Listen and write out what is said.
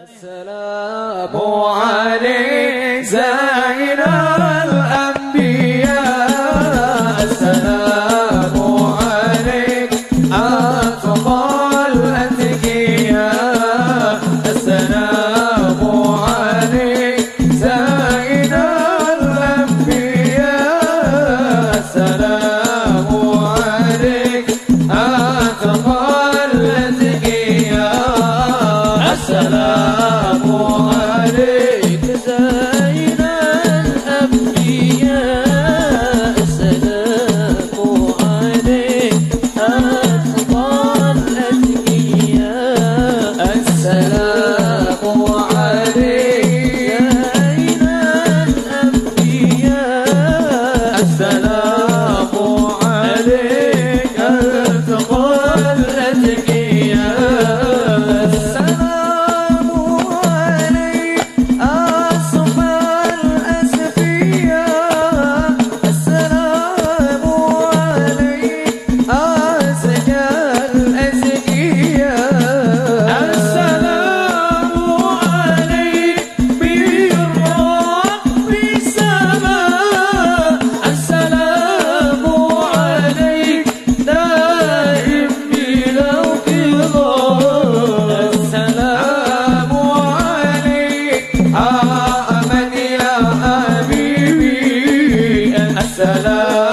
السلام عليك زين الأنبياء. السلام عليك أفضل الأتقياء. السلام عليك زين الأنبياء. السلام عليك أفضل الأتقياء. السلام سلام.